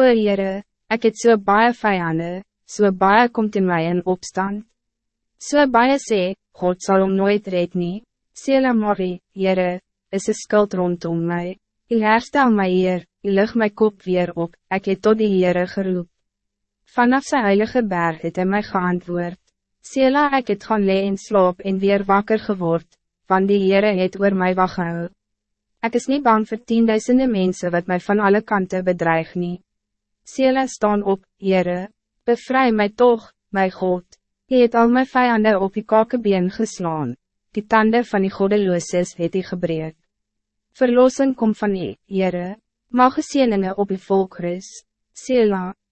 O Heere, ek het so baie vijanden, so baie komt in mij in opstand. So baie sê, God zal om nooit red nie, Sela Mori, Heere, is een skuld rondom mij. U herstel my Heer, u lig my kop weer op, ek het tot die Heere geroep. Vanaf sy heilige berg het hy my geantwoord. Sela ek het gaan lee en slaap en weer wakker geword, want die Heere het oor my waggehou. Ek is niet bang voor tienduisende mensen wat mij van alle kanten bedreig nie. Sela staan op, Heere, bevry mij toch, my God. Je het al mijn vijanden op die kakebeen geslaan, die tanden van die godelooses het die gebreek. Verlossing kom van die, Heere, mag gesieninge op die volk rus, Sela.